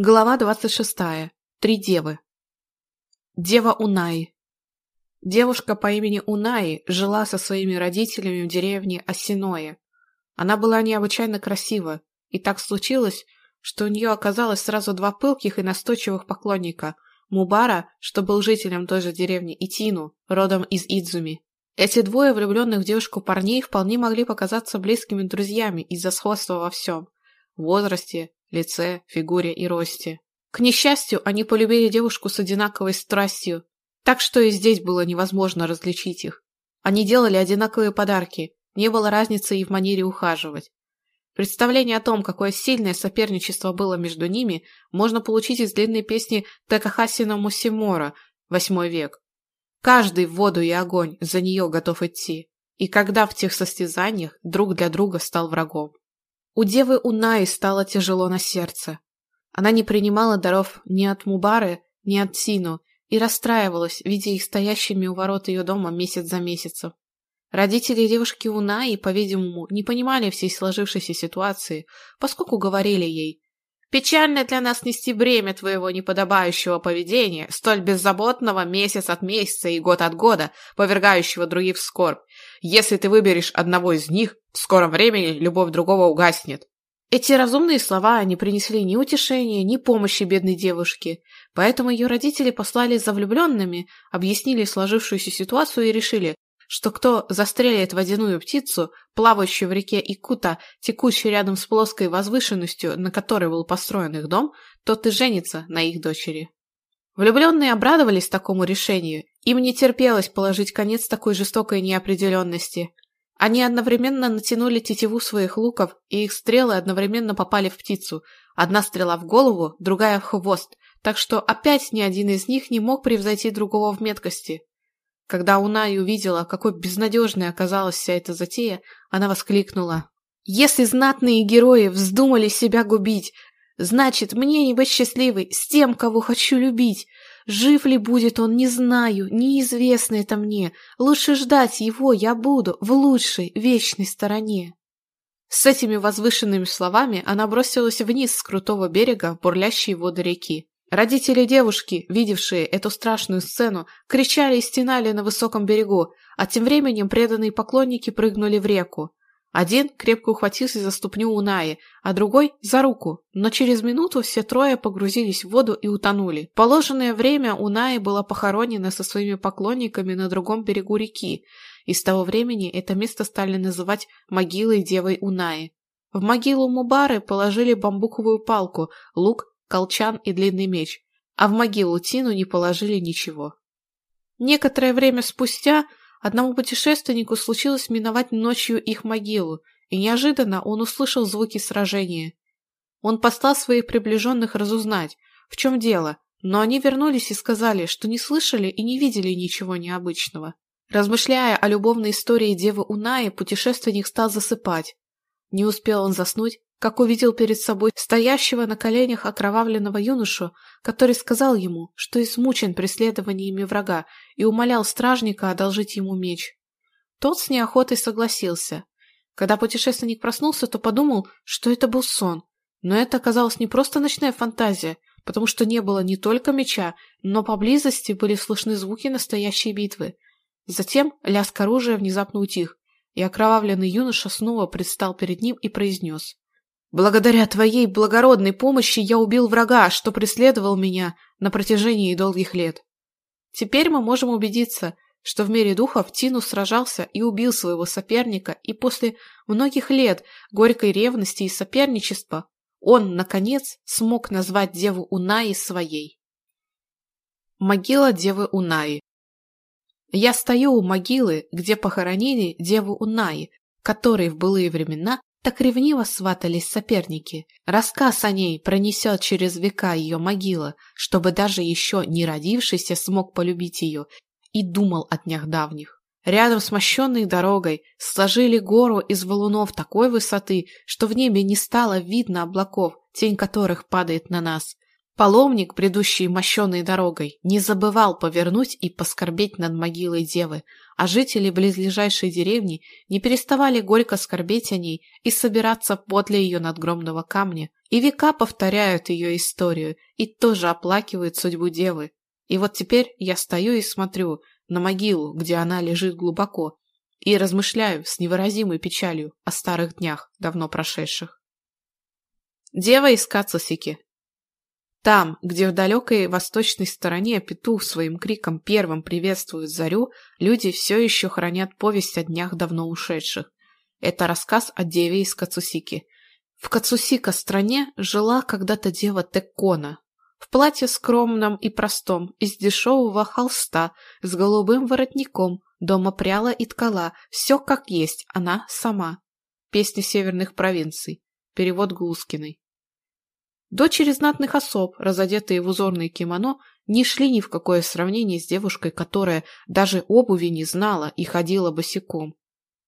Глава 26. Три девы. Дева Унаи. Девушка по имени Унаи жила со своими родителями в деревне Осиное. Она была необычайно красива, и так случилось, что у нее оказалось сразу два пылких и настойчивых поклонника – Мубара, что был жителем той же деревни, и Тину, родом из Идзуми. Эти двое влюбленных в девушку парней вполне могли показаться близкими друзьями из-за сходства во всем – в возрасте, лице, фигуре и росте. К несчастью, они полюбили девушку с одинаковой страстью, так что и здесь было невозможно различить их. Они делали одинаковые подарки, не было разницы и в манере ухаживать. Представление о том, какое сильное соперничество было между ними, можно получить из длинной песни Такахасина Мусимора «Восьмой век». Каждый в воду и огонь за нее готов идти. И когда в тех состязаниях друг для друга стал врагом. У девы Унаи стало тяжело на сердце. Она не принимала даров ни от Мубары, ни от Сину и расстраивалась, видя их стоящими у ворот ее дома месяц за месяцем. Родители девушки Унаи, по-видимому, не понимали всей сложившейся ситуации, поскольку говорили ей «Печально для нас нести бремя твоего неподобающего поведения, столь беззаботного месяц от месяца и год от года, повергающего других в скорбь. Если ты выберешь одного из них, в скором времени любовь другого угаснет. Эти разумные слова не принесли ни утешения, ни помощи бедной девушке, поэтому ее родители послали за влюбленными, объяснили сложившуюся ситуацию и решили, что кто застрелит водяную птицу, плавающую в реке Икута, текущей рядом с плоской возвышенностью, на которой был построен их дом, тот и женится на их дочери. Влюбленные обрадовались такому решению, им не терпелось положить конец такой жестокой неопределенности. Они одновременно натянули тетиву своих луков, и их стрелы одновременно попали в птицу. Одна стрела в голову, другая в хвост, так что опять ни один из них не мог превзойти Когда Уна и увидела, какой безнадежной оказалась вся эта затея, она воскликнула. «Если знатные герои вздумали себя губить, значит, мне не быть счастливой с тем, кого хочу любить. Жив ли будет он, не знаю, неизвестно это мне. Лучше ждать его я буду в лучшей, вечной стороне». С этими возвышенными словами она бросилась вниз с крутого берега в бурлящие воды реки. Родители девушки, видевшие эту страшную сцену, кричали и стенали на высоком берегу, а тем временем преданные поклонники прыгнули в реку. Один крепко ухватился за ступню Унаи, а другой – за руку, но через минуту все трое погрузились в воду и утонули. В положенное время Унаи была похоронена со своими поклонниками на другом берегу реки, и с того времени это место стали называть могилой Девой Унаи. В могилу Мубары положили бамбуковую палку, лук колчан и длинный меч, а в могилу Тину не положили ничего. Некоторое время спустя одному путешественнику случилось миновать ночью их могилу, и неожиданно он услышал звуки сражения. Он послал своих приближенных разузнать, в чем дело, но они вернулись и сказали, что не слышали и не видели ничего необычного. Размышляя о любовной истории девы Унаи, путешественник стал засыпать. Не успел он заснуть, как увидел перед собой стоящего на коленях окровавленного юношу, который сказал ему, что измучен преследованиями врага, и умолял стражника одолжить ему меч. Тот с неохотой согласился. Когда путешественник проснулся, то подумал, что это был сон. Но это оказалось не просто ночная фантазия, потому что не было не только меча, но поблизости были слышны звуки настоящей битвы. Затем лязг оружия внезапно утих, и окровавленный юноша снова предстал перед ним и произнес — Благодаря твоей благородной помощи я убил врага, что преследовал меня на протяжении долгих лет. Теперь мы можем убедиться, что в мире духов Тинус сражался и убил своего соперника, и после многих лет горькой ревности и соперничества он, наконец, смог назвать деву Унаи своей. Могила девы Унаи Я стою у могилы, где похоронили деву Унаи, которой в былые времена так ревниво сватались соперники. Рассказ о ней пронесет через века ее могила, чтобы даже еще не родившийся смог полюбить ее и думал о днях давних. Рядом с мощенной дорогой сложили гору из валунов такой высоты, что в небе не Паломник, предыдущий мощеной дорогой, не забывал повернуть и поскорбеть над могилой девы, а жители близлежащей деревни не переставали горько скорбеть о ней и собираться подле ее надгромного камня, и века повторяют ее историю и тоже оплакивают судьбу девы. И вот теперь я стою и смотрю на могилу, где она лежит глубоко, и размышляю с невыразимой печалью о старых днях, давно прошедших. Дева из Кацусики, там, где в далекой восточной стороне Петух своим криком первым приветствует зарю, люди все еще хранят повесть о днях давно ушедших. Это рассказ о деве из Кацусики. В Кацусика стране жила когда-то дева Теккона. В платье скромном и простом, из дешевого холста, с голубым воротником, дома пряла и ткала, все как есть, она сама. Песни северных провинций. Перевод Глускиной. Гускиной. Дочери знатных особ, разодетые в узорные кимоно, не шли ни в какое сравнение с девушкой, которая даже обуви не знала и ходила босиком.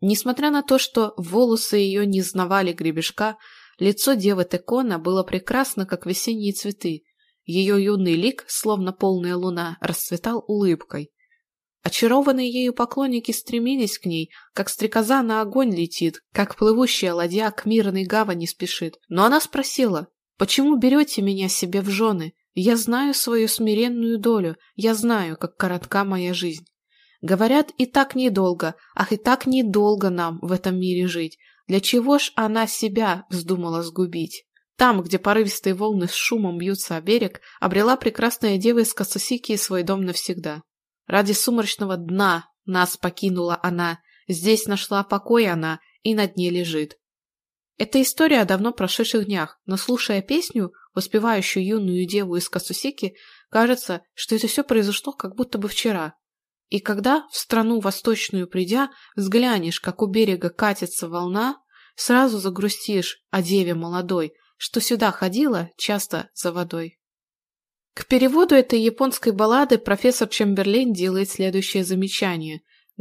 Несмотря на то, что волосы ее не знавали гребешка, лицо девы Текона было прекрасно, как весенние цветы. Ее юный лик, словно полная луна, расцветал улыбкой. Очарованные ею поклонники стремились к ней, как стрекоза на огонь летит, как плывущая ладья к мирной гавани спешит. Но она спросила, Почему берете меня себе в жены? Я знаю свою смиренную долю, я знаю, как коротка моя жизнь. Говорят, и так недолго, ах, и так недолго нам в этом мире жить. Для чего ж она себя вздумала сгубить? Там, где порывистые волны с шумом бьются о берег, обрела прекрасная дева из Касусики свой дом навсегда. Ради сумрачного дна нас покинула она, здесь нашла покой она и на дне лежит. Это история о давно прошедших днях, но слушая песню, воспевающую юную деву из Касусики, кажется, что это все произошло как будто бы вчера. И когда, в страну восточную придя, взглянешь, как у берега катится волна, сразу загрустишь о деве молодой, что сюда ходила часто за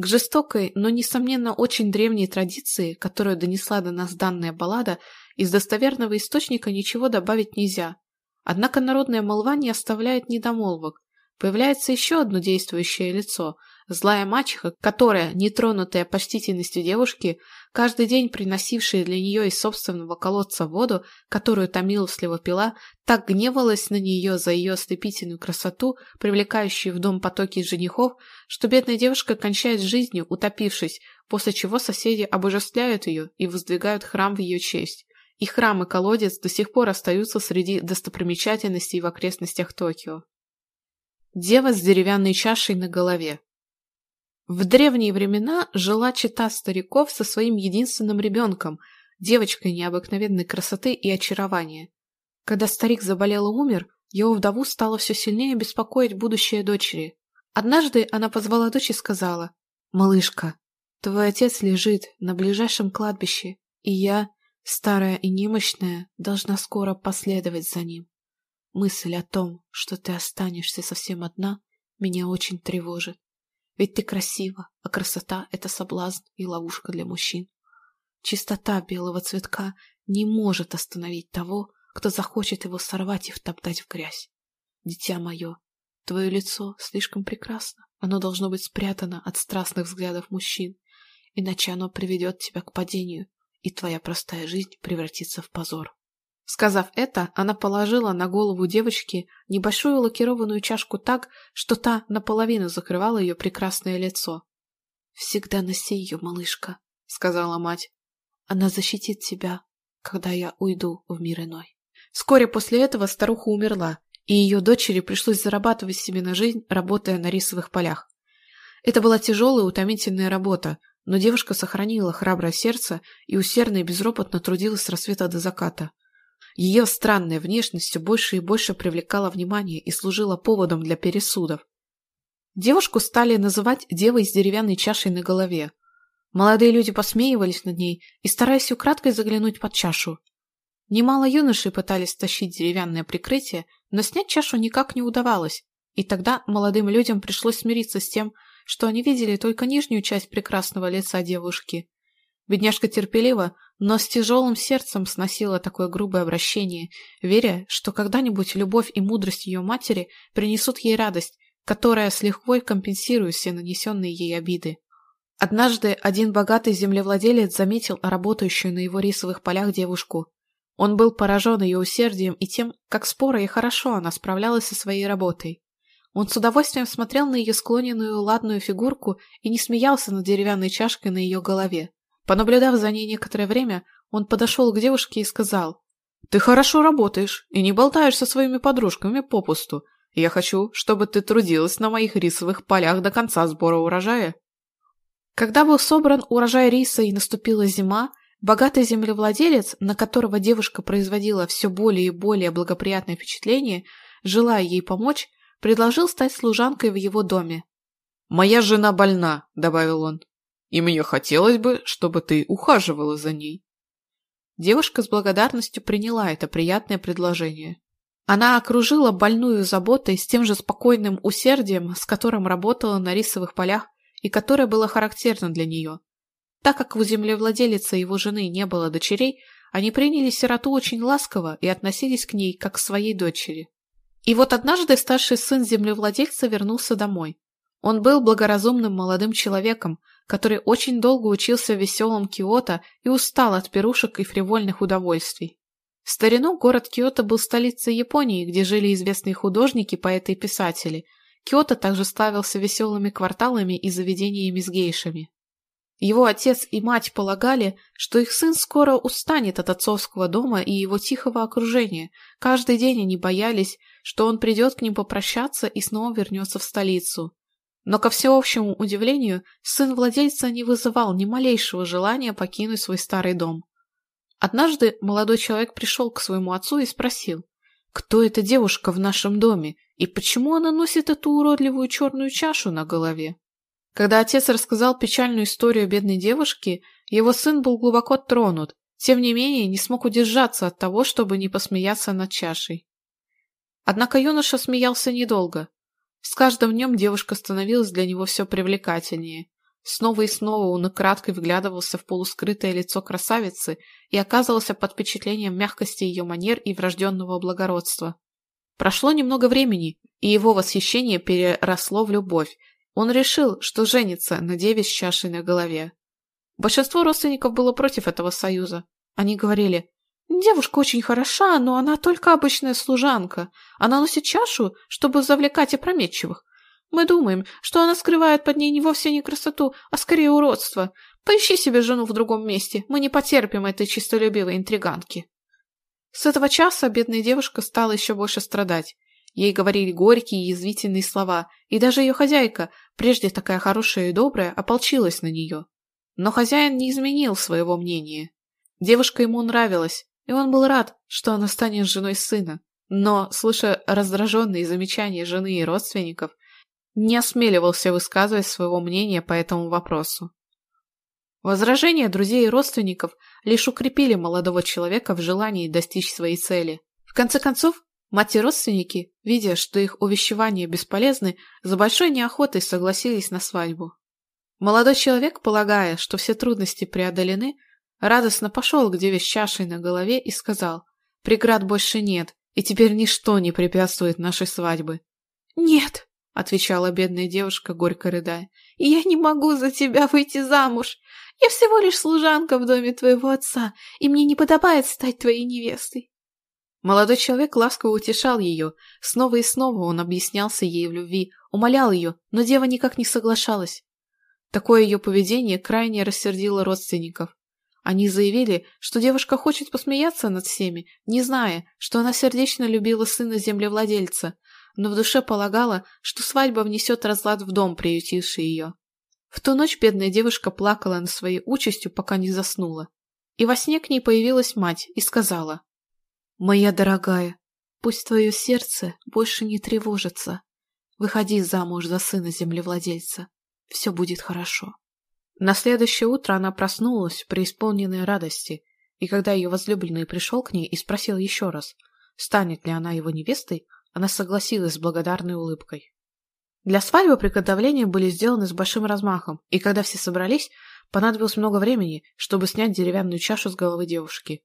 К Жестокой, но, несомненно, очень древней традиции, которую донесла до нас данная баллада, из достоверного источника ничего добавить нельзя. Однако народная молва не оставляет недомолвок. Появляется еще одно действующее лицо – Злая мачеха, которая, нетронутая почтительностью девушки, каждый день приносившая для нее из собственного колодца воду, которую та милостливо пила, так гневалась на нее за ее ослепительную красоту, привлекающую в дом потоки женихов, что бедная девушка кончает жизнью, утопившись, после чего соседи обожествляют ее и воздвигают храм в ее честь. И храм и колодец до сих пор остаются среди достопримечательностей в окрестностях Токио. Дева с деревянной чашей на голове, в древние времена жила чита стариков со своим единственным ребенком, девочкой необыкновенной красоты и очарования. Когда старик заболел и умер, его вдову стало все сильнее беспокоить будущее дочери. Однажды она позвала дочь и сказала, «Малышка, твой отец лежит на ближайшем кладбище, и я, старая и немощная, должна скоро последовать за ним. Мысль о том, что ты останешься совсем одна, меня очень тревожит ведь ты красива, а красота — это соблазн и ловушка для мужчин. Чистота белого цветка не может остановить того, кто захочет его сорвать и втоптать в грязь. Дитя мое, твое лицо слишком прекрасно, оно должно быть спрятано от страстных взглядов мужчин, иначе оно приведет тебя к падению, и твоя простая жизнь превратится в позор. Сказав это, она положила на голову девочки небольшую лакированную чашку так, что та наполовину закрывала ее прекрасное лицо. «Всегда носи ее, малышка», — сказала мать. «Она защитит тебя, когда я уйду в мир иной». Вскоре после этого старуха умерла, и ее дочери пришлось зарабатывать себе на жизнь, работая на рисовых полях. Это была тяжелая утомительная работа, но девушка сохранила храброе сердце и усердно и безропотно трудилась с рассвета до заката. Ее странная внешность все больше и больше привлекала внимание и служила поводом для пересудов. Девушку стали называть девой с деревянной чашей на голове. Молодые люди посмеивались над ней и стараясь украдкой заглянуть под чашу. Немало юношей пытались тащить деревянное прикрытие, но снять чашу никак не удавалось, и тогда молодым людям пришлось смириться с тем, что они видели только нижнюю часть прекрасного лица девушки. Бедняжка терпеливо, но с тяжелым сердцем сносила такое грубое обращение, веря, что когда-нибудь любовь и мудрость ее матери принесут ей радость, которая с лихвой компенсирует все нанесенные ей обиды. Однажды один богатый землевладелец заметил работающую на его рисовых полях девушку. Он был поражен ее усердием и тем, как споро и хорошо она справлялась со своей работой. Он с удовольствием смотрел на ее склоненную ладную фигурку и не смеялся над деревянной чашкой на ее голове. Понаблюдав за ней некоторое время, он подошел к девушке и сказал, «Ты хорошо работаешь и не болтаешь со своими подружками попусту. Я хочу, чтобы ты трудилась на моих рисовых полях до конца сбора урожая». Когда был собран урожай риса и наступила зима, богатый землевладелец, на которого девушка производила все более и более благоприятное впечатление, желая ей помочь, предложил стать служанкой в его доме. «Моя жена больна», — добавил он. «и мне хотелось бы, чтобы ты ухаживала за ней». Девушка с благодарностью приняла это приятное предложение. Она окружила больную заботой с тем же спокойным усердием, с которым работала на рисовых полях и которое было характерно для нее. Так как у землевладелицы его жены не было дочерей, они приняли сироту очень ласково и относились к ней как к своей дочери. И вот однажды старший сын который очень долго учился в веселом Киото и устал от пирушек и фривольных удовольствий. В старину город Киото был столицей Японии, где жили известные художники, поэты и писатели. Киото также славился веселыми кварталами и заведениями с гейшами. Его отец и мать полагали, что их сын скоро устанет от отцовского дома и его тихого окружения. Каждый день они боялись, что он придет к ним попрощаться и снова вернется в столицу. Но ко всеобщему удивлению, сын владельца не вызывал ни малейшего желания покинуть свой старый дом. Однажды молодой человек пришел к своему отцу и спросил, кто эта девушка в нашем доме и почему она носит эту уродливую черную чашу на голове. Когда отец рассказал печальную историю бедной девушки, его сын был глубоко тронут, тем не менее не смог удержаться от того, чтобы не посмеяться над чашей. Однако юноша смеялся недолго, с каждым днем девушка становилась для него все привлекательнее. Снова и снова он украдкой вглядывался в полускрытое лицо красавицы и оказывался под впечатлением мягкости ее манер и врожденного благородства. Прошло немного времени, и его восхищение переросло в любовь. Он решил, что женится на деве с чашей на голове. Большинство родственников было против этого союза. Они говорили Девушка очень хороша, но она только обычная служанка. Она носит чашу, чтобы завлекать опрометчивых. Мы думаем, что она скрывает под ней не вовсе не красоту, а скорее уродство. Поищи себе жену в другом месте. Мы не потерпим этой чистолюбивой интриганки. С этого часа бедная девушка стала еще больше страдать. Ей говорили горькие и язвительные слова, и даже ее хозяйка, прежде такая хорошая и добрая, ополчилась на нее. Но хозяин не изменил своего мнения. Девушка ему нравилась, и он был рад, что она станет женой сына. Но, слыша раздраженные замечания жены и родственников, не осмеливался высказывать своего мнения по этому вопросу. Возражения друзей и родственников лишь укрепили молодого человека в желании достичь своей цели. В конце концов, Мать и родственники, видя, что их увещевания бесполезны, за большой неохотой согласились на свадьбу. Молодой человек, полагая, что все трудности преодолены, радостно пошел к деве с чашей на голове и сказал, «Преград больше нет, и теперь ничто не препятствует нашей свадьбы». «Нет», — отвечала бедная девушка, горько рыдая, «я не могу за тебя выйти замуж. Я всего лишь служанка в доме твоего отца, и мне не подобает стать твоей невестой. Молодой человек ласково утешал ее, снова и снова он объяснялся ей в любви, умолял Они заявили, что девушка хочет посмеяться над всеми, не зная, что она сердечно любила сына землевладельца, но в душе полагала, что свадьба внесет разлад в дом, приютивший ее. В ту ночь бедная девушка плакала над своей участью, пока не заснула. И во сне к ней появилась мать и сказала, «Моя дорогая, пусть твое сердце больше не тревожится. Выходи замуж за сына землевладельца. Все будет хорошо». На следующее утро она проснулась, преисполненной радости, и когда ее возлюбленный пришел к ней и спросил еще раз, станет ли она его невестой, она согласилась с благодарной улыбкой. Для свадьбы приготовления были сделаны с большим размахом, и когда все собрались, понадобилось много времени, чтобы снять деревянную чашу с головы девушки.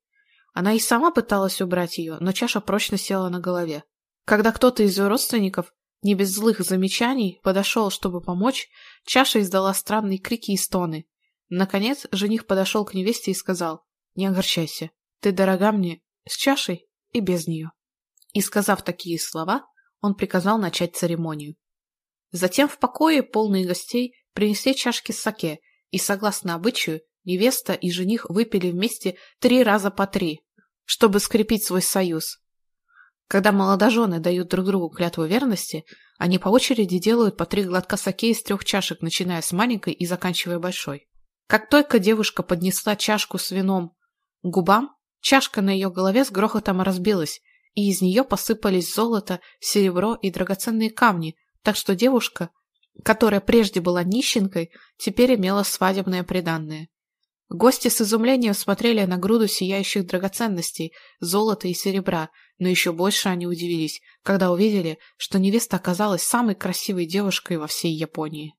Она и сама пыталась убрать ее, но чаша прочно села на голове. Когда кто-то из ее родственников, не без злых замечаний, подошел, чтобы помочь, чаша издала странные крики и стоны. Наконец, жених подошел к невесте и сказал, «Не огорчайся, ты дорога мне, с чашей и без нее. И, сказав такие слова, он приказал начать церемонию. Затем в покое, полные гостей, принесли чашки с саке, и, согласно обычаю, невеста и жених выпили вместе три раза по три, чтобы скрепить свой союз. Когда молодожены дают друг другу клятву верности, они по очереди делают по три глотка соке из трех чашек, начиная с маленькой и заканчивая большой. Как только девушка поднесла чашку с вином к губам, чашка на ее голове с грохотом разбилась, и из нее посыпались золото, серебро и драгоценные камни, так что девушка, которая прежде была нищенкой, теперь имела свадебное приданное. Гости с изумлением смотрели на груду сияющих драгоценностей, золота и серебра, но еще больше они удивились, когда увидели, что невеста оказалась самой красивой девушкой во всей Японии.